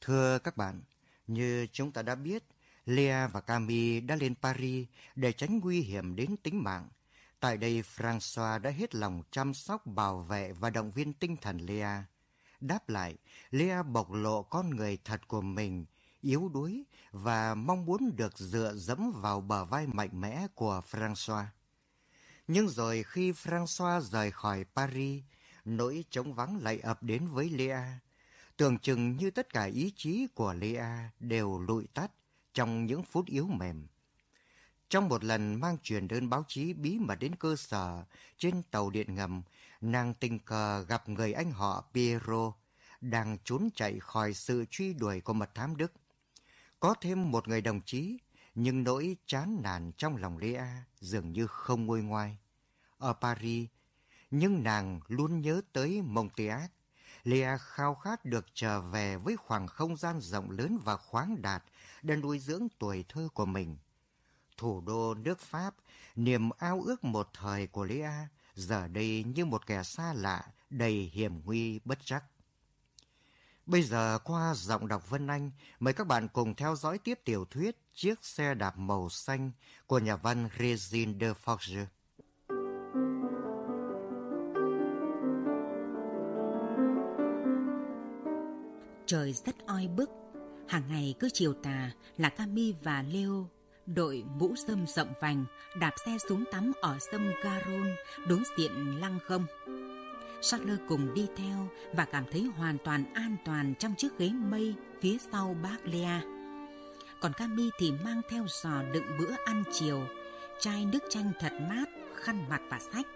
Thưa các bạn, như chúng ta đã biết, Lea và Cami đã lên Paris để tránh nguy hiểm đến tính mạng. Tại đây, François đã hết lòng chăm sóc, bảo vệ và động viên tinh thần Lea. Đáp lại, Lea bộc lộ con người thật của mình, yếu đuối và mong muốn được dựa dẫm vào bờ vai mạnh mẽ của François. Nhưng rồi khi François rời khỏi Paris, nỗi trống vắng lại ập đến với Lea. Tưởng chừng như tất cả ý chí của Lea đều lụi tắt trong những phút yếu mềm. Trong một lần mang truyền đơn báo chí bí mật đến cơ sở trên tàu điện ngầm, nàng tình cờ gặp người anh họ Piero đang trốn chạy khỏi sự truy đuổi của mật thám Đức. Có thêm một người đồng chí, nhưng nỗi chán nản trong lòng Lea dường như không nguôi ngoai. Ở Paris, nhưng nàng luôn nhớ tới Montiac. Lea khao khát được trở về với khoảng không gian rộng lớn và khoáng đạt để nuôi dưỡng tuổi thơ của mình. Thủ đô nước Pháp, niềm ao ước một thời của Lea giờ đây như một kẻ xa lạ, đầy hiểm nguy bất trắc. Bây giờ qua giọng đọc Vân Anh, mời các bạn cùng theo dõi tiếp tiểu thuyết Chiếc xe đạp màu xanh của nhà văn Regine de Forge. Trời rất oi bức, hàng ngày cứ chiều tà là Cami và Leo đội mũ sâm rộng vành đạp xe xuống tắm ở sông Garonne đối diện lăng không. Charles cùng đi theo và cảm thấy hoàn toàn an toàn trong chiếc ghế mây phía sau bác Lea. Còn Cami thì mang theo giò đựng bữa ăn chiều, chai nước chanh thật mát, khăn mặt và sách.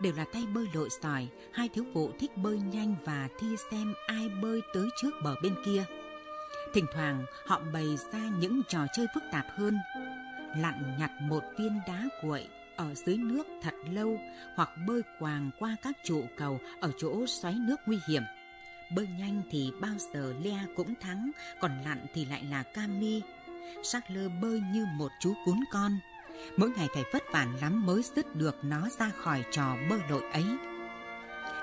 Đều là tay bơi lội sỏi, hai thiếu phụ thích bơi nhanh và thi xem ai bơi tới trước bờ bên kia. Thỉnh thoảng họ bày ra những trò chơi phức tạp hơn, lặn nhặt một viên đá cuội ở dưới nước thật lâu hoặc bơi quàng qua các trụ cầu ở chỗ xoáy nước nguy hiểm. Bơi nhanh thì bao giờ Lea cũng thắng, còn lặn thì lại là Cami. Charles bơi như một chú cún con. Mỗi ngày phải vất vả lắm mới dứt được nó ra khỏi trò bơi lội ấy.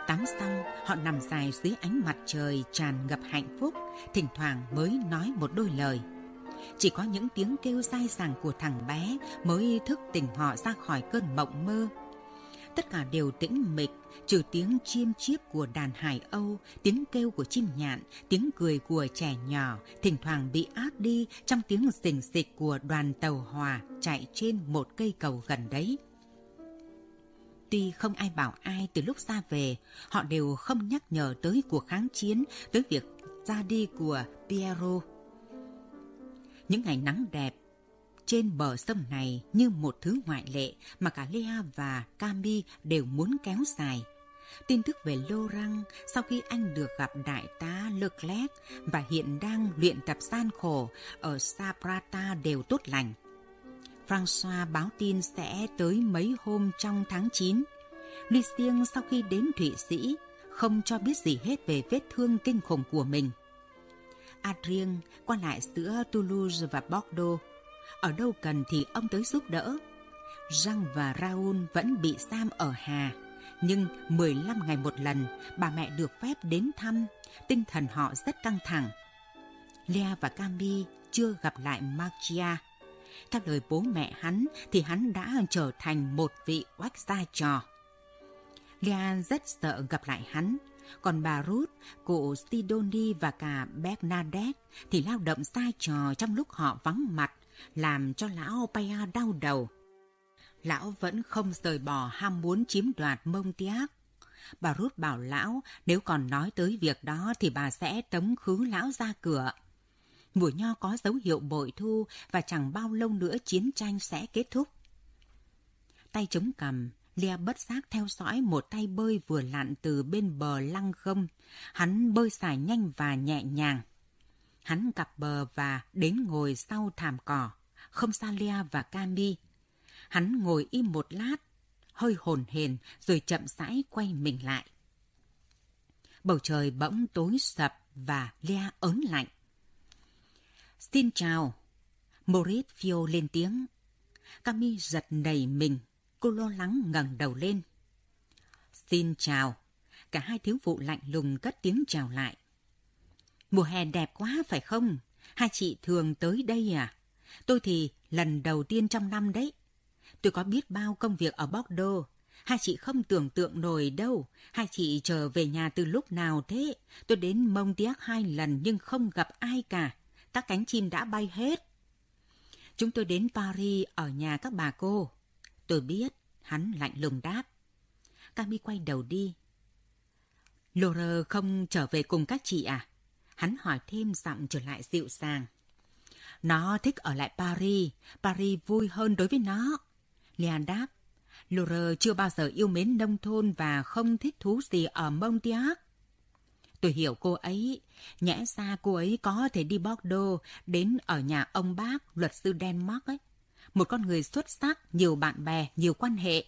Tắm xong, họ nằm dài dưới ánh mặt trời tràn ngập hạnh phúc, thỉnh thoảng mới nói một đôi lời. Chỉ có những tiếng kêu dai dẳng của thằng bé mới thức tỉnh họ ra khỏi cơn mộng mơ. Tất cả đều tĩnh mịch, trừ tiếng chim chiếp của đàn hải âu, tiếng kêu của chim nhạn, tiếng cười của trẻ nhỏ, thỉnh thoảng bị át đi trong tiếng xình xịch của đoàn tàu hòa chạy trên một cây cầu gần đấy. Tuy không ai bảo ai từ lúc ra về, họ đều không nhắc nhở tới cuộc kháng chiến, tới việc ra đi của Piero. Những ngày nắng đẹp trên bờ sông này như một thứ ngoại lệ mà cả Lea và Cami đều muốn kéo dài. Tin tức về Laurent sau khi anh được gặp đại tá Leclerc và hiện đang luyện tập gian khổ ở Saprata đều tốt lành. François báo tin sẽ tới mấy hôm trong tháng 9. Lucien sau khi đến Thụy Sĩ không cho biết gì hết về vết thương kinh khủng của mình. Adrien qua lại giữa Toulouse và Bordeaux. Ở đâu cần thì ông tới giúp đỡ. Răng và Raoul vẫn bị giam ở Hà, nhưng 15 ngày một lần bà mẹ được phép đến thăm, tinh thần họ rất căng thẳng. Lea và Cami chưa gặp lại Marcia. Theo lời bố mẹ hắn thì hắn đã trở thành một vị oách gia trò. Lea rất sợ gặp lại hắn, còn bà Ruth, cụ Sidoni và cả Bernadette thì lao động sai trò trong lúc họ vắng mặt, làm cho lão Paya đau đầu. Lão vẫn không rời bỏ ham muốn chiếm đoạt mông tiác. Bà Ruth bảo lão nếu còn nói tới việc đó thì bà sẽ tống khứ lão ra cửa. Mùa nho có dấu hiệu bội thu và chẳng bao lâu nữa chiến tranh sẽ kết thúc. Tay chống cầm, Lia bất giác theo dõi một tay bơi vừa lặn từ bên bờ lăng không. Hắn bơi xài nhanh và nhẹ nhàng. Hắn cặp bờ và đến ngồi sau thảm cỏ, không xa Lia và Cami. Hắn ngồi im một lát, hơi hồn hền rồi chậm rãi quay mình lại. Bầu trời bỗng tối sập và Lia ớn lạnh. Xin chào. Maurizio lên tiếng. Cami giật nảy mình Cô lo lắng ngẩng đầu lên. Xin chào. Cả hai thiếu phụ lạnh lùng cất tiếng chào lại. Mùa hè đẹp quá phải không? Hai chị thường tới đây à? Tôi thì lần đầu tiên trong năm đấy. Tôi có biết bao công việc ở Bordeaux. Hai chị không tưởng tượng nổi đâu. Hai chị trở về nhà từ lúc nào thế? Tôi đến mông tiếc hai lần nhưng không gặp ai cả. Các cánh chim đã bay hết. Chúng tôi đến Paris ở nhà các bà cô. Tôi biết, hắn lạnh lùng đáp. Cami quay đầu đi. Laura không trở về cùng các chị à? Hắn hỏi thêm giọng trở lại dịu dàng. Nó thích ở lại Paris. Paris vui hơn đối với nó. Leon đáp. Laura chưa bao giờ yêu mến nông thôn và không thích thú gì ở Montiac. Tôi hiểu cô ấy. Nhẽ ra cô ấy có thể đi Bordeaux đến ở nhà ông bác, luật sư Denmark ấy. Một con người xuất sắc, nhiều bạn bè, nhiều quan hệ.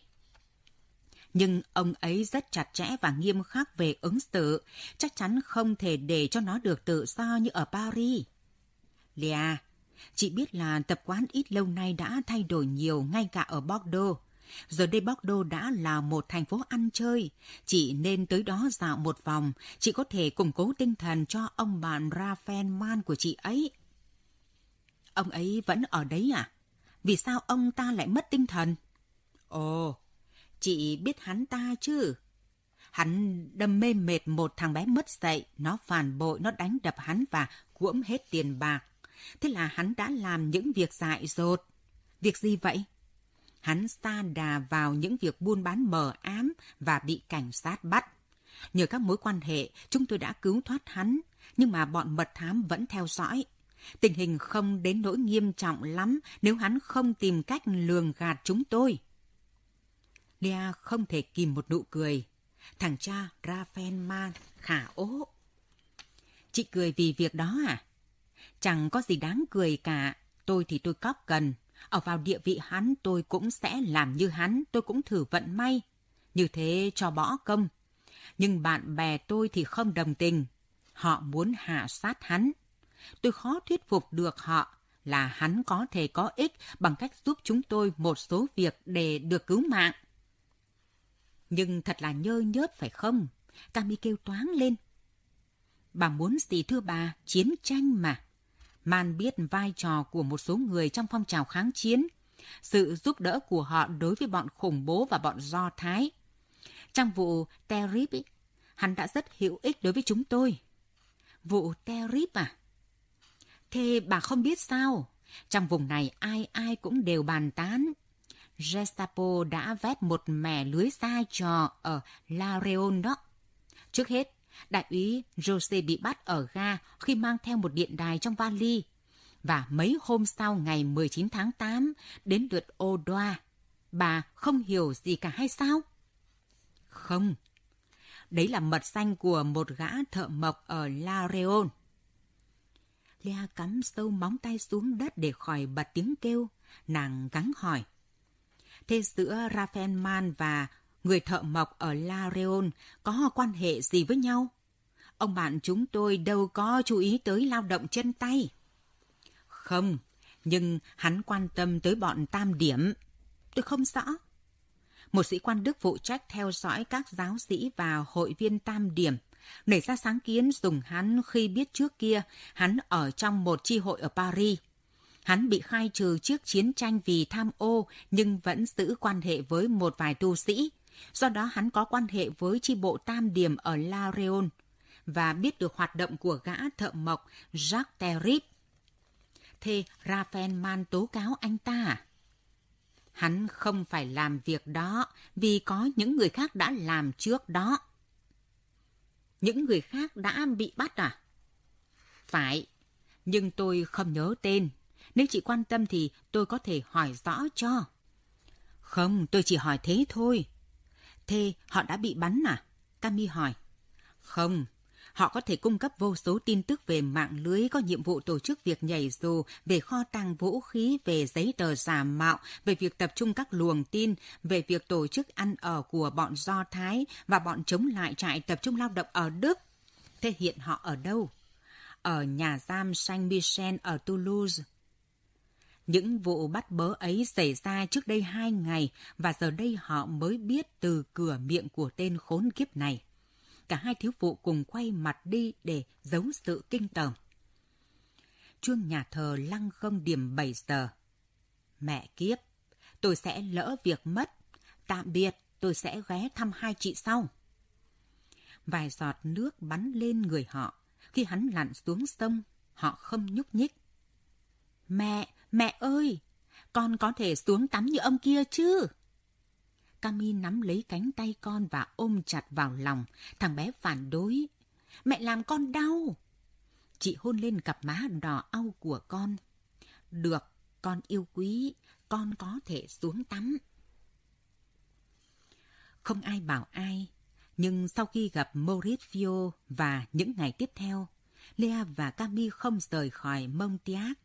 Nhưng ông ấy rất chặt chẽ và nghiêm khắc về ứng xử, chắc chắn không thể để cho nó được tự do như ở Paris. Lea, chị biết là tập quán ít lâu nay đã thay đổi nhiều ngay cả ở Bordeaux. Giờ đây Bordeaux đã là một thành phố ăn chơi. Chị nên tới đó dạo một vòng. Chị có thể củng cố tinh thần cho ông bạn Raphael Man của chị ấy. Ông ấy vẫn ở đấy à? Vì sao ông ta lại mất tinh thần? Ồ, chị biết hắn ta chứ? Hắn đâm mê mệt một thằng bé mất dậy, nó phản bội, nó đánh đập hắn và cuỗm hết tiền bạc. Thế là hắn đã làm những việc dại dột. Việc gì vậy? Hắn xa đà vào những việc buôn bán mờ ám và bị cảnh sát bắt. Nhờ các mối quan hệ, chúng tôi đã cứu thoát hắn, nhưng mà bọn mật thám vẫn theo dõi. Tình hình không đến nỗi nghiêm trọng lắm nếu hắn không tìm cách lường gạt chúng tôi. Lea không thể kìm một nụ cười. Thằng cha Raphael Man khả ố. Chị cười vì việc đó à? Chẳng có gì đáng cười cả. Tôi thì tôi cóc cần. Ở vào địa vị hắn tôi cũng sẽ làm như hắn. Tôi cũng thử vận may. Như thế cho bỏ công. Nhưng bạn bè tôi thì không đồng tình. Họ muốn hạ sát hắn. Tôi khó thuyết phục được họ là hắn có thể có ích bằng cách giúp chúng tôi một số việc để được cứu mạng. Nhưng thật là nhơ nhớt phải không? Cami kêu toáng lên. Bà muốn gì thưa bà? Chiến tranh mà. Man biết vai trò của một số người trong phong trào kháng chiến, sự giúp đỡ của họ đối với bọn khủng bố và bọn Do Thái. Trong vụ Terrip, hắn đã rất hữu ích đối với chúng tôi. Vụ Terrip à? Thế bà không biết sao? Trong vùng này ai ai cũng đều bàn tán. Gestapo đã vét một mẻ lưới sai trò ở La Réole đó. Trước hết, đại úy Jose bị bắt ở ga khi mang theo một điện đài trong vali. Và mấy hôm sau ngày 19 tháng 8, đến lượt ô đoa. Bà không hiểu gì cả hay sao? Không. Đấy là mật xanh của một gã thợ mộc ở La Réole. Lea cắm sâu móng tay xuống đất để khỏi bật tiếng kêu. Nàng gắng hỏi. Thế giữa Raphael Man và người thợ mộc ở La Réole có quan hệ gì với nhau? Ông bạn chúng tôi đâu có chú ý tới lao động chân tay. Không, nhưng hắn quan tâm tới bọn tam điểm. Tôi không rõ. Một sĩ quan Đức phụ trách theo dõi các giáo sĩ và hội viên tam điểm – nảy ra sáng kiến dùng hắn khi biết trước kia hắn ở trong một chi hội ở Paris. Hắn bị khai trừ trước chiến tranh vì tham ô nhưng vẫn giữ quan hệ với một vài tu sĩ. Do đó hắn có quan hệ với chi bộ Tam Điểm ở La Réole và biết được hoạt động của gã thợ mộc Jacques Terrip. Thế Raphael Man tố cáo anh ta à? Hắn không phải làm việc đó vì có những người khác đã làm trước đó. Những người khác đã bị bắt à? Phải, nhưng tôi không nhớ tên. Nếu chị quan tâm thì tôi có thể hỏi rõ cho. Không, tôi chỉ hỏi thế thôi. Thế họ đã bị bắn à? Cami hỏi. Không, Họ có thể cung cấp vô số tin tức về mạng lưới có nhiệm vụ tổ chức việc nhảy dù, về kho tàng vũ khí, về giấy tờ giả mạo, về việc tập trung các luồng tin, về việc tổ chức ăn ở của bọn Do Thái và bọn chống lại trại tập trung lao động ở Đức. Thế hiện họ ở đâu? Ở nhà giam Saint-Michel ở Toulouse. Những vụ bắt bớ ấy xảy ra trước đây hai ngày và giờ đây họ mới biết từ cửa miệng của tên khốn kiếp này. cả hai thiếu phụ cùng quay mặt đi để giấu sự kinh tởm. Chuông nhà thờ lăng không điểm 7 giờ. Mẹ kiếp, tôi sẽ lỡ việc mất. Tạm biệt, tôi sẽ ghé thăm hai chị sau. Vài giọt nước bắn lên người họ. Khi hắn lặn xuống sông, họ không nhúc nhích. Mẹ, mẹ ơi, con có thể xuống tắm như ông kia chứ? Cami nắm lấy cánh tay con và ôm chặt vào lòng. Thằng bé phản đối. Mẹ làm con đau. Chị hôn lên cặp má đỏ au của con. Được, con yêu quý, con có thể xuống tắm. Không ai bảo ai, nhưng sau khi gặp Maurizio và những ngày tiếp theo, Lea và Cami không rời khỏi Montiac.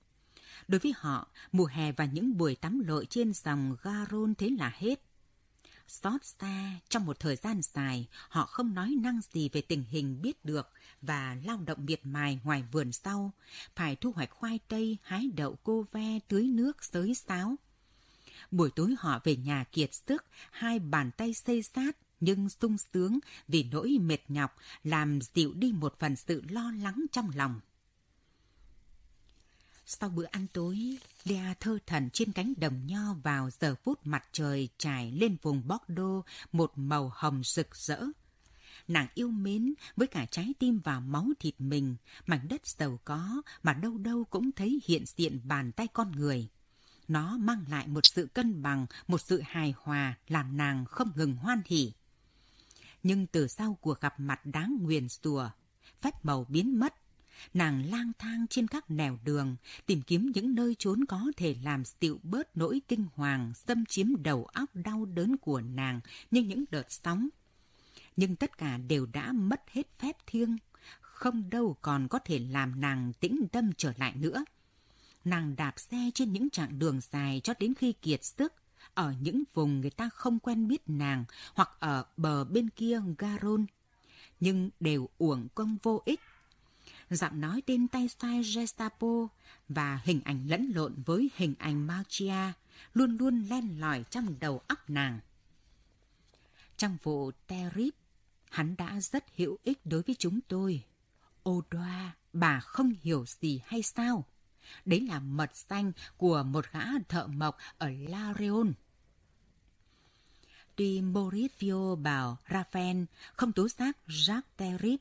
Đối với họ, mùa hè và những buổi tắm lội trên dòng Garon thế là hết. Xót xa, trong một thời gian dài, họ không nói năng gì về tình hình biết được và lao động miệt mài ngoài vườn sau, phải thu hoạch khoai tây, hái đậu cô ve, tưới nước, sới sáo. Buổi tối họ về nhà kiệt sức, hai bàn tay xây sát, nhưng sung sướng vì nỗi mệt nhọc làm dịu đi một phần sự lo lắng trong lòng. Sau bữa ăn tối, Lea thơ thần trên cánh đồng nho vào giờ phút mặt trời trải lên vùng Bordeaux một màu hồng rực rỡ. Nàng yêu mến với cả trái tim và máu thịt mình, mảnh đất giàu có mà đâu đâu cũng thấy hiện diện bàn tay con người. Nó mang lại một sự cân bằng, một sự hài hòa làm nàng không ngừng hoan hỉ. Nhưng từ sau cuộc gặp mặt đáng nguyền rùa, phép màu biến mất, nàng lang thang trên các nẻo đường, tìm kiếm những nơi trốn có thể làm dịu bớt nỗi kinh hoàng xâm chiếm đầu óc đau đớn của nàng như những đợt sóng. Nhưng tất cả đều đã mất hết phép thiêng, không đâu còn có thể làm nàng tĩnh tâm trở lại nữa. Nàng đạp xe trên những chặng đường dài cho đến khi kiệt sức, ở những vùng người ta không quen biết nàng hoặc ở bờ bên kia Garon Nhưng đều uổng công vô ích giọng nói tên tay sai Gestapo và hình ảnh lẫn lộn với hình ảnh Machia luôn luôn len lỏi trong đầu óc nàng. Trong vụ Terip, hắn đã rất hữu ích đối với chúng tôi. Ô đoa, bà không hiểu gì hay sao? Đấy là mật xanh của một gã thợ mộc ở La Reon. Tuy Maurizio bảo Raphael không tố giác Jacques Terip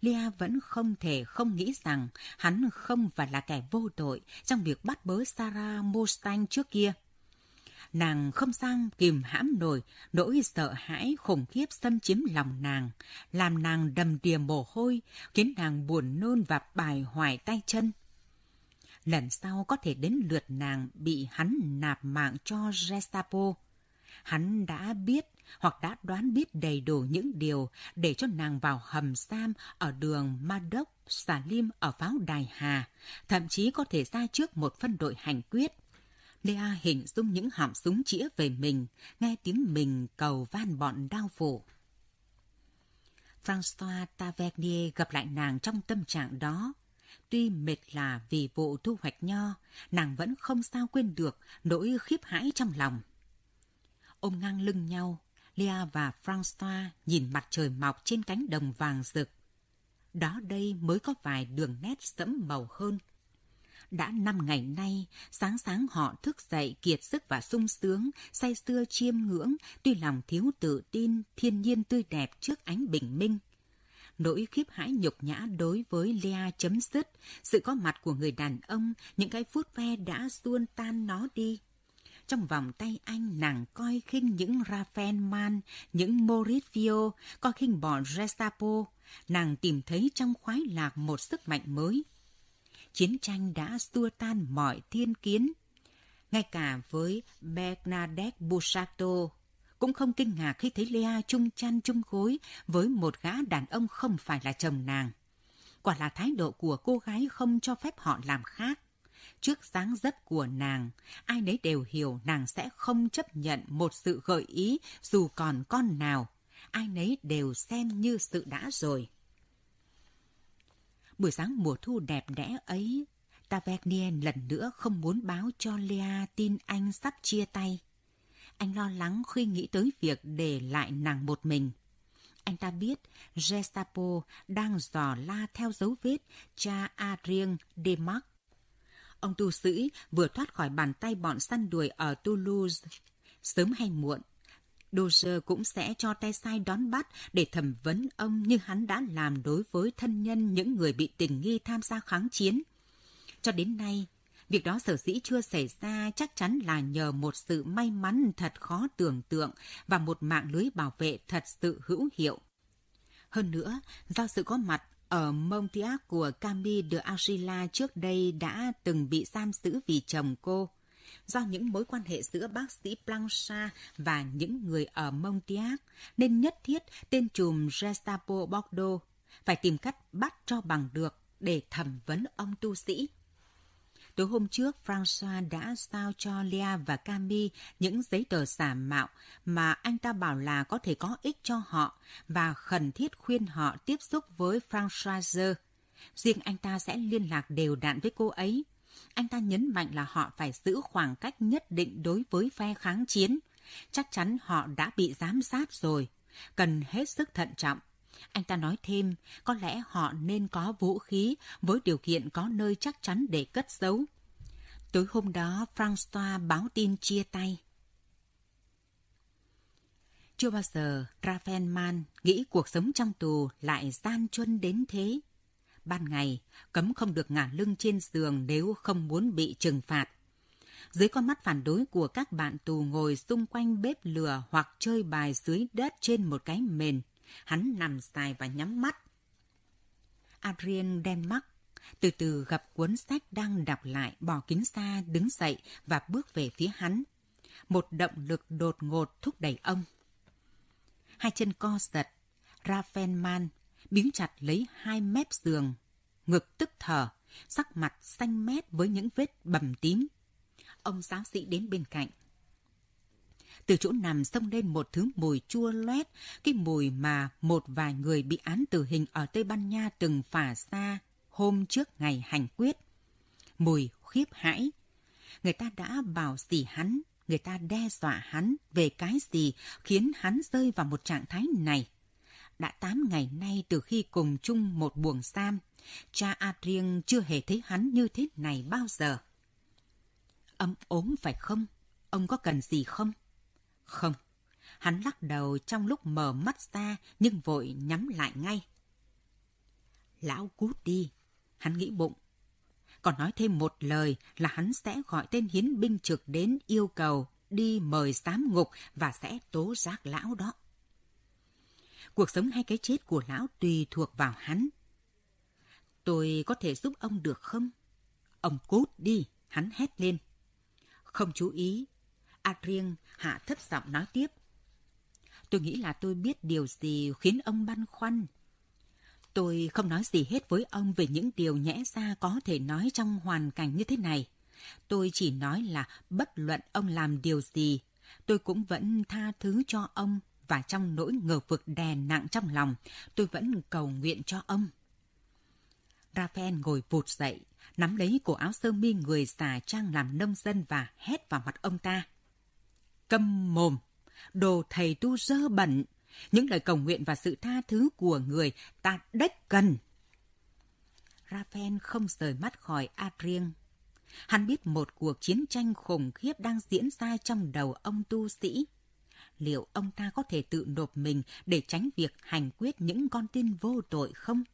Lia vẫn không thể không nghĩ rằng hắn không phải là kẻ vô tội trong việc bắt bớ Sarah Mustang trước kia. Nàng không sang kìm hãm nổi nỗi sợ hãi khủng khiếp xâm chiếm lòng nàng, làm nàng đầm đìa mồ hôi, khiến nàng buồn nôn và bài hoài tay chân. Lần sau có thể đến lượt nàng bị hắn nạp mạng cho Gestapo. Hắn đã biết hoặc đã đoán biết đầy đủ những điều để cho nàng vào hầm sam ở đường Madoc Salim ở pháo Đài Hà, thậm chí có thể ra trước một phân đội hành quyết. Lea hình dung những họng súng chĩa về mình, nghe tiếng mình cầu van bọn đau phủ. François Tavernier gặp lại nàng trong tâm trạng đó. Tuy mệt là vì vụ thu hoạch nho, nàng vẫn không sao quên được nỗi khiếp hãi trong lòng. Ôm ngang lưng nhau, Lia và Francois nhìn mặt trời mọc trên cánh đồng vàng rực. Đó đây mới có vài đường nét sẫm màu hơn. Đã năm ngày nay, sáng sáng họ thức dậy kiệt sức và sung sướng, say sưa chiêm ngưỡng, tuy lòng thiếu tự tin, thiên nhiên tươi đẹp trước ánh bình minh. Nỗi khiếp hãi nhục nhã đối với Lea chấm dứt, sự có mặt của người đàn ông, những cái phút ve đã xuôn tan nó đi. Trong vòng tay anh, nàng coi khinh những Raphael Man, những Maurizio, coi khinh bọn Gestapo. Nàng tìm thấy trong khoái lạc một sức mạnh mới. Chiến tranh đã xua tan mọi thiên kiến. Ngay cả với Bernadette Busato, cũng không kinh ngạc khi thấy Lea chung chăn chung gối với một gã đàn ông không phải là chồng nàng. Quả là thái độ của cô gái không cho phép họ làm khác trước dáng dấp của nàng, ai nấy đều hiểu nàng sẽ không chấp nhận một sự gợi ý dù còn con nào. Ai nấy đều xem như sự đã rồi. Buổi sáng mùa thu đẹp đẽ ấy, Tavernier lần nữa không muốn báo cho Lea tin anh sắp chia tay. Anh lo lắng khi nghĩ tới việc để lại nàng một mình. Anh ta biết Gestapo đang dò la theo dấu vết cha Adrien Demarc. Ông tu sĩ vừa thoát khỏi bàn tay bọn săn đuổi ở Toulouse. Sớm hay muộn, Doger cũng sẽ cho tay sai đón bắt để thẩm vấn ông như hắn đã làm đối với thân nhân những người bị tình nghi tham gia kháng chiến. Cho đến nay, việc đó sở dĩ chưa xảy ra chắc chắn là nhờ một sự may mắn thật khó tưởng tượng và một mạng lưới bảo vệ thật sự hữu hiệu. Hơn nữa, do sự có mặt ở Montiac của Camille de Argila trước đây đã từng bị giam giữ vì chồng cô, do những mối quan hệ giữa bác sĩ Plancha và những người ở Montiac, nên nhất thiết tên trùm Gestapo Bordeaux phải tìm cách bắt cho bằng được để thẩm vấn ông tu sĩ. Tối hôm trước, François đã giao cho Lea và Camille những giấy tờ giả mạo mà anh ta bảo là có thể có ích cho họ và khẩn thiết khuyên họ tiếp xúc với Françoise. Riêng anh ta sẽ liên lạc đều đặn với cô ấy anh ta nhấn mạnh là họ phải giữ khoảng cách nhất định đối với phe kháng chiến. Chắc chắn họ đã bị giám sát rồi, cần hết sức thận trọng. Anh ta nói thêm, có lẽ họ nên có vũ khí với điều kiện có nơi chắc chắn để cất giấu. Tối hôm đó, Francois báo tin chia tay. Chưa bao giờ Rafael Man nghĩ cuộc sống trong tù lại gian truân đến thế. Ban ngày, cấm không được ngả lưng trên giường nếu không muốn bị trừng phạt. Dưới con mắt phản đối của các bạn tù ngồi xung quanh bếp lửa hoặc chơi bài dưới đất trên một cái mền, hắn nằm dài và nhắm mắt. Adrien đen mắt, từ từ gặp cuốn sách đang đọc lại bỏ kính xa đứng dậy và bước về phía hắn. Một động lực đột ngột thúc đẩy ông. Hai chân co giật, Raffenman biếng chặt lấy hai mép giường, ngực tức thở, sắc mặt xanh mét với những vết bầm tím. Ông giáo sĩ đến bên cạnh. Từ chỗ nằm xông lên một thứ mùi chua loét, cái mùi mà một vài người bị án tử hình ở Tây Ban Nha từng phả xa hôm trước ngày hành quyết. Mùi khiếp hãi. Người ta đã bảo gì hắn, người ta đe dọa hắn về cái gì khiến hắn rơi vào một trạng thái này đã 8 ngày nay từ khi cùng chung một buồng giam, cha Adrien chưa hề thấy hắn như thế này bao giờ. Âm ốm phải không? Ông có cần gì không? Không. Hắn lắc đầu trong lúc mở mắt ra nhưng vội nhắm lại ngay. Lão cút đi, hắn nghĩ bụng. Còn nói thêm một lời là hắn sẽ gọi tên hiến binh trực đến yêu cầu đi mời giám ngục và sẽ tố giác lão đó. Cuộc sống hay cái chết của lão tùy thuộc vào hắn. Tôi có thể giúp ông được không? Ông cút đi, hắn hét lên. Không chú ý. Adrien hạ thấp giọng nói tiếp. Tôi nghĩ là tôi biết điều gì khiến ông băn khoăn. Tôi không nói gì hết với ông về những điều nhẽ ra có thể nói trong hoàn cảnh như thế này. Tôi chỉ nói là bất luận ông làm điều gì, tôi cũng vẫn tha thứ cho ông và trong nỗi ngờ vực đè nặng trong lòng, tôi vẫn cầu nguyện cho ông. Raphael ngồi vụt dậy, nắm lấy cổ áo sơ mi người già trang làm nông dân và hét vào mặt ông ta. Câm mồm, đồ thầy tu dơ bẩn, những lời cầu nguyện và sự tha thứ của người ta đếch cần. Raphael không rời mắt khỏi Adrien. Hắn biết một cuộc chiến tranh khủng khiếp đang diễn ra trong đầu ông tu sĩ liệu ông ta có thể tự nộp mình để tránh việc hành quyết những con tin vô tội không?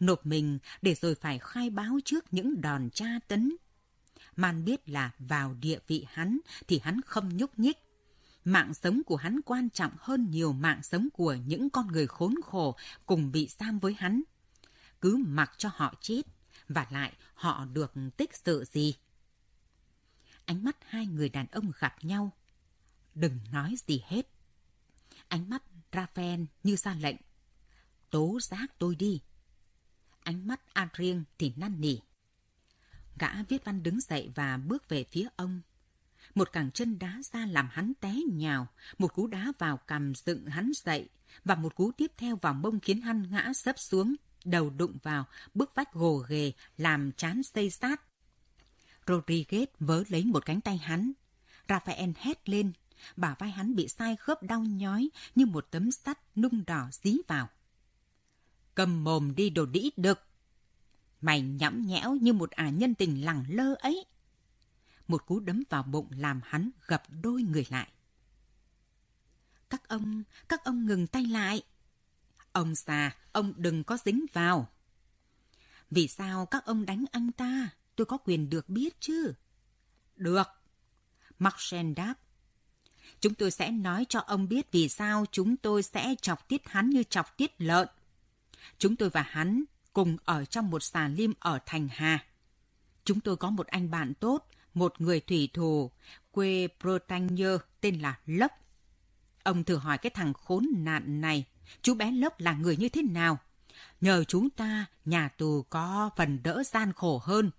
Nộp mình để rồi phải khai báo trước những đòn tra tấn. Man biết là vào địa vị hắn thì hắn không nhúc nhích. Mạng sống của hắn quan trọng hơn nhiều mạng sống của những con người khốn khổ cùng bị giam với hắn. Cứ mặc cho họ chết, và lại họ được tích sự gì? Ánh mắt hai người đàn ông gặp nhau, đừng nói gì hết. Ánh mắt Raphael như ra lệnh. Tố giác tôi đi. Ánh mắt Adrien thì năn nỉ. Gã viết văn đứng dậy và bước về phía ông. Một cẳng chân đá ra làm hắn té nhào, một cú đá vào cằm dựng hắn dậy, và một cú tiếp theo vào mông khiến hắn ngã sấp xuống, đầu đụng vào bức vách gồ ghề làm chán xây sát. Rodriguez vớ lấy một cánh tay hắn. Raphael hét lên, Bả vai hắn bị sai khớp đau nhói như một tấm sắt nung đỏ dí vào. Cầm mồm đi đồ đĩ đực. Mày nhõng nhẽo như một ả nhân tình lẳng lơ ấy. Một cú đấm vào bụng làm hắn gập đôi người lại. Các ông, các ông ngừng tay lại. Ông già, ông đừng có dính vào. Vì sao các ông đánh anh ta? Tôi có quyền được biết chứ. Được. Marcel đáp. Chúng tôi sẽ nói cho ông biết vì sao chúng tôi sẽ chọc tiết hắn như chọc tiết lợn. Chúng tôi và hắn cùng ở trong một xà lim ở Thành Hà. Chúng tôi có một anh bạn tốt, một người thủy thủ, quê Bretagne tên là Lốc. Ông thử hỏi cái thằng khốn nạn này, chú bé Lốc là người như thế nào? Nhờ chúng ta, nhà tù có phần đỡ gian khổ hơn.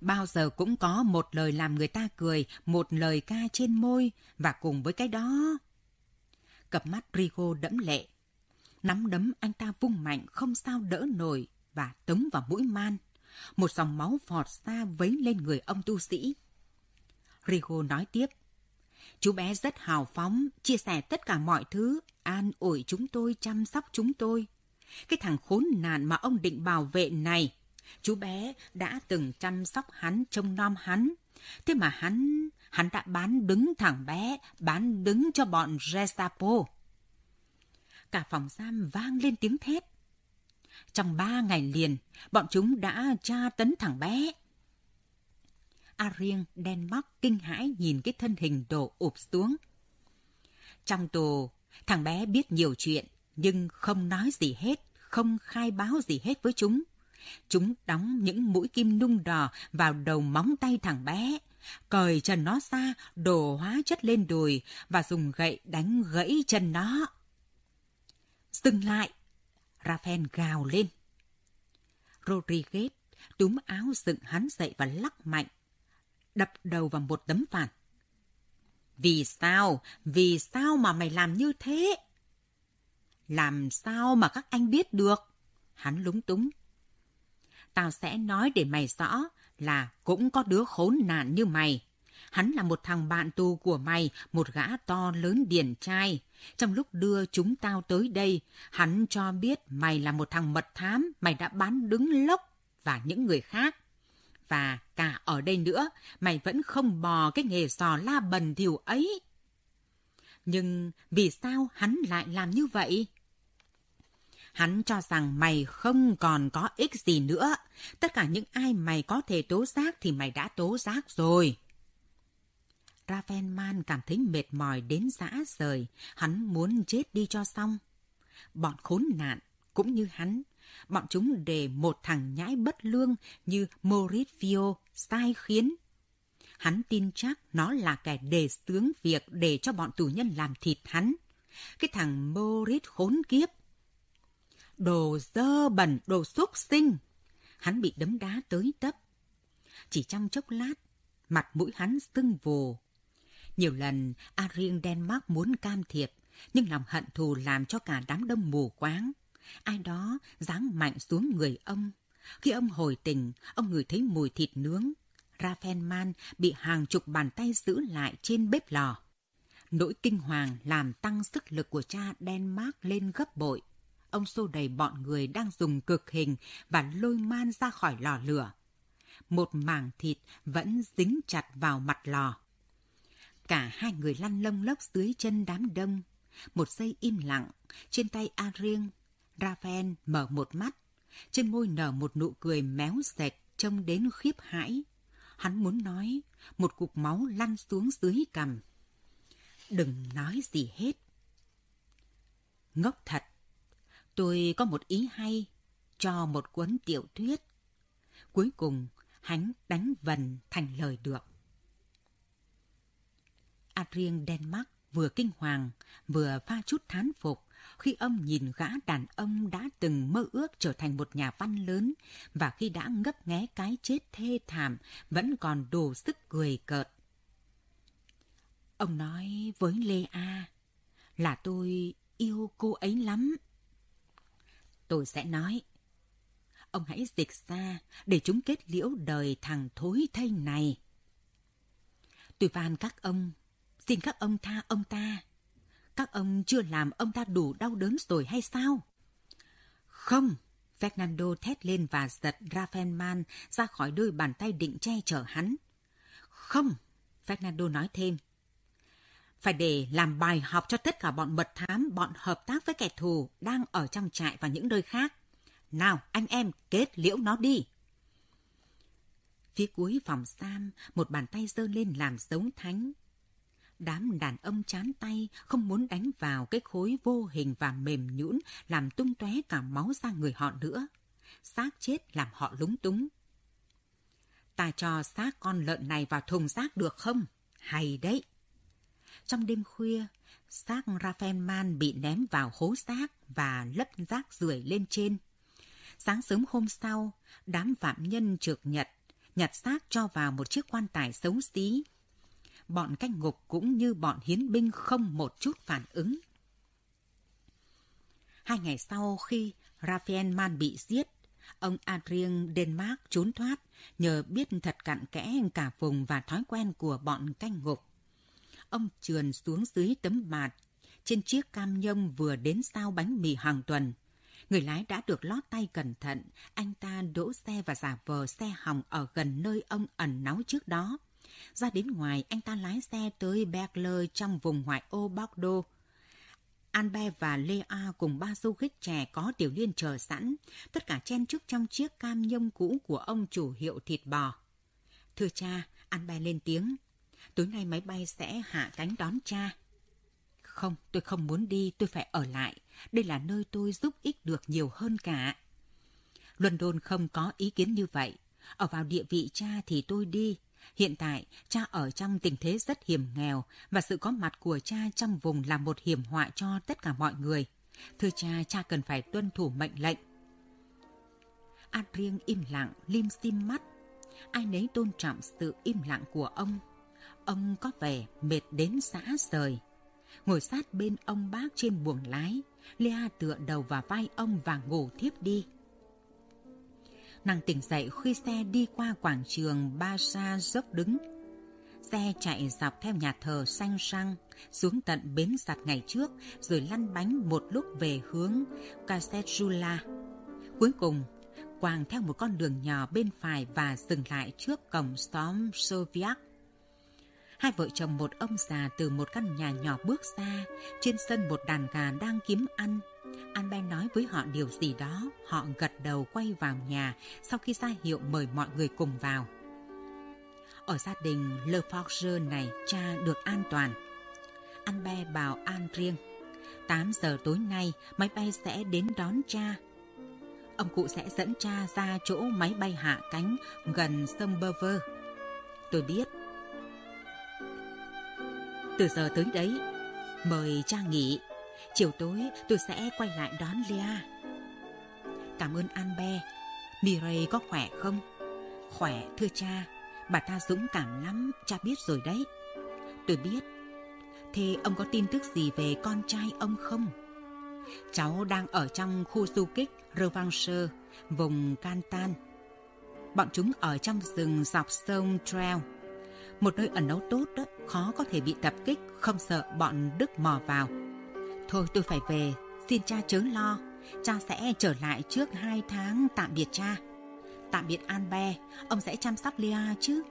Bao giờ cũng có một lời làm người ta cười, một lời ca trên môi, và cùng với cái đó. Cặp mắt Rigo đẫm lệ. Nắm đấm anh ta vung mạnh không sao đỡ nổi và tống vào mũi man. Một dòng máu phọt ra vấy lên người ông tu sĩ. Rigo nói tiếp. Chú bé rất hào phóng, chia sẻ tất cả mọi thứ, an ủi chúng tôi, chăm sóc chúng tôi. Cái thằng khốn nạn mà ông định bảo vệ này, chú bé đã từng chăm sóc hắn, trông nom hắn. Thế mà hắn, hắn đã bán đứng thằng bé, bán đứng cho bọn Gestapo. Cả phòng giam vang lên tiếng thét. Trong ba ngày liền, bọn chúng đã tra tấn thằng bé. Ariel Denmark kinh hãi nhìn cái thân hình đổ ụp xuống. Trong tù, thằng bé biết nhiều chuyện, nhưng không nói gì hết, không khai báo gì hết với chúng. Chúng đóng những mũi kim nung đỏ vào đầu móng tay thằng bé, cởi chân nó ra, đổ hóa chất lên đùi và dùng gậy đánh gãy chân nó. Dừng lại! Rafael gào lên. Rodriguez túm áo dựng hắn dậy và lắc mạnh, đập đầu vào một tấm phản. Vì sao? Vì sao mà mày làm như thế? Làm sao mà các anh biết được? Hắn lúng túng. Tao sẽ nói để mày rõ là cũng có đứa khốn nạn như mày. Hắn là một thằng bạn tù của mày, một gã to lớn điển trai. Trong lúc đưa chúng tao tới đây, hắn cho biết mày là một thằng mật thám, mày đã bán đứng lốc và những người khác. Và cả ở đây nữa, mày vẫn không bò cái nghề sò la bần thiểu ấy. Nhưng vì sao hắn lại làm như vậy? Hắn cho rằng mày không còn có ích gì nữa. Tất cả những ai mày có thể tố giác thì mày đã tố giác rồi. Ravenman cảm thấy mệt mỏi đến dã rời. Hắn muốn chết đi cho xong. Bọn khốn nạn, cũng như hắn, bọn chúng để một thằng nhãi bất lương như Maurizio sai khiến. Hắn tin chắc nó là kẻ đề tướng việc để cho bọn tù nhân làm thịt hắn. Cái thằng Moritz khốn kiếp. Đồ dơ bẩn, đồ xúc sinh. Hắn bị đấm đá tới tấp. Chỉ trong chốc lát, mặt mũi hắn sưng vù. Nhiều lần, Ariel Denmark muốn cam thiệp, nhưng lòng hận thù làm cho cả đám đông mù quáng. Ai đó giáng mạnh xuống người ông. Khi ông hồi tình, ông ngửi thấy mùi thịt nướng. Raffenman bị hàng chục bàn tay giữ lại trên bếp lò. Nỗi kinh hoàng làm tăng sức lực của cha Denmark lên gấp bội. Ông xô đầy bọn người đang dùng cực hình và lôi man ra khỏi lò lửa. Một mảng thịt vẫn dính chặt vào mặt lò. Cả hai người lăn lông lốc dưới chân đám đông. Một giây im lặng, trên tay Ariel, Rafael mở một mắt. Trên môi nở một nụ cười méo sệt trông đến khiếp hãi. Hắn muốn nói, một cục máu lăn xuống dưới cằm. Đừng nói gì hết. Ngốc thật. Tôi có một ý hay cho một cuốn tiểu thuyết. Cuối cùng, hắn đánh vần thành lời được. Adrien Denmark vừa kinh hoàng, vừa pha chút thán phục khi ông nhìn gã đàn ông đã từng mơ ước trở thành một nhà văn lớn và khi đã ngấp nghé cái chết thê thảm vẫn còn đủ sức cười cợt. Ông nói với Lê A là tôi yêu cô ấy lắm. Tôi sẽ nói, ông hãy dịch ra để chúng kết liễu đời thằng thối thây này. Tôi van các ông Xin các ông tha ông ta. Các ông chưa làm ông ta đủ đau đớn rồi hay sao? Không, Fernando thét lên và giật Rafaelman ra khỏi đôi bàn tay định che chở hắn. Không, Fernando nói thêm. Phải để làm bài học cho tất cả bọn mật thám, bọn hợp tác với kẻ thù đang ở trong trại và những nơi khác. Nào, anh em, kết liễu nó đi. Phía cuối phòng giam, một bàn tay giơ lên làm dấu thánh. Đám đàn ông chán tay, không muốn đánh vào cái khối vô hình và mềm nhũn, làm tung tóe cả máu ra người họ nữa. Xác chết làm họ lúng túng. Ta cho xác con lợn này vào thùng xác được không? Hay đấy! Trong đêm khuya, xác Raphael Man bị ném vào hố xác và lấp rác rưởi lên trên. Sáng sớm hôm sau, đám phạm nhân trượt nhật nhặt xác cho vào một chiếc quan tài xấu xí. Bọn canh ngục cũng như bọn hiến binh không một chút phản ứng. Hai ngày sau khi Raphael Man bị giết, ông Adrien Denmark trốn thoát nhờ biết thật cặn kẽ cả vùng và thói quen của bọn canh ngục. Ông trườn xuống dưới tấm mạt trên chiếc cam nhông vừa đến sao bánh mì hàng tuần – Người lái đã được lót tay cẩn thận, anh ta đỗ xe và giả vờ xe hỏng ở gần nơi ông ẩn náu trước đó. Ra đến ngoài, anh ta lái xe tới Berkeley trong vùng ngoại ô Bordeaux. Albert và Lea cùng ba du khách trẻ có tiểu liên chờ sẵn, tất cả chen chúc trong chiếc cam nhông cũ của ông chủ hiệu thịt bò. Thưa cha, Albert lên tiếng, tối nay máy bay sẽ hạ cánh đón cha. Không, tôi không muốn đi, tôi phải ở lại. Đây là nơi tôi giúp ích được nhiều hơn cả. London không có ý kiến như vậy. Ở vào địa vị cha thì tôi đi. Hiện tại, cha ở trong tình thế rất hiểm nghèo và sự có mặt của cha trong vùng là một hiểm họa cho tất cả mọi người. Thưa cha, cha cần phải tuân thủ mệnh lệnh. Adrien im lặng, lim sim mắt. Ai nấy tôn trọng sự im lặng của ông. Ông có vẻ mệt đến xã rời. Ngồi sát bên ông bác trên buồng lái, Lea tựa đầu vào vai ông và ngủ thiếp đi. Nàng tỉnh dậy khi xe đi qua quảng trường Ba Sa dốc đứng. Xe chạy dọc theo nhà thờ xanh sang, xuống tận bến giặt ngày trước, rồi lăn bánh một lúc về hướng Casejula. Cuối cùng, quàng theo một con đường nhỏ bên phải và dừng lại trước cổng xóm Soviet. Hai vợ chồng một ông già từ một căn nhà nhỏ bước ra, trên sân một đàn gà đang kiếm ăn. An Ben nói với họ điều gì đó, họ gật đầu quay vào nhà sau khi ra hiệu mời mọi người cùng vào. Ở gia đình Le Forger này, cha được an toàn. An Be bảo An riêng. 8 giờ tối nay, máy bay sẽ đến đón cha. Ông cụ sẽ dẫn cha ra chỗ máy bay hạ cánh gần sông Bever. Tôi biết, từ giờ tới đấy, mời cha nghỉ. Chiều tối tôi sẽ quay lại đón Lea. Cảm ơn Anbe. Mirai có khỏe không? Khỏe, thưa cha. Bà ta dũng cảm lắm, cha biết rồi đấy. Tôi biết. Thế ông có tin tức gì về con trai ông không? Cháu đang ở trong khu du kích Revanche, vùng Cantan. Bọn chúng ở trong rừng dọc sông Trail một nơi ẩn náu tốt đó, khó có thể bị tập kích, không sợ bọn Đức mò vào. Thôi tôi phải về, xin cha chớ lo, cha sẽ trở lại trước hai tháng tạm biệt cha. Tạm biệt An Be, ông sẽ chăm sóc lia chứ.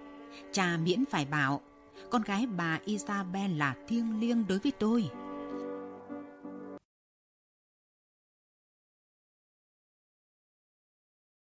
Cha miễn phải bảo, con gái bà Isabel là thiêng liêng đối với tôi.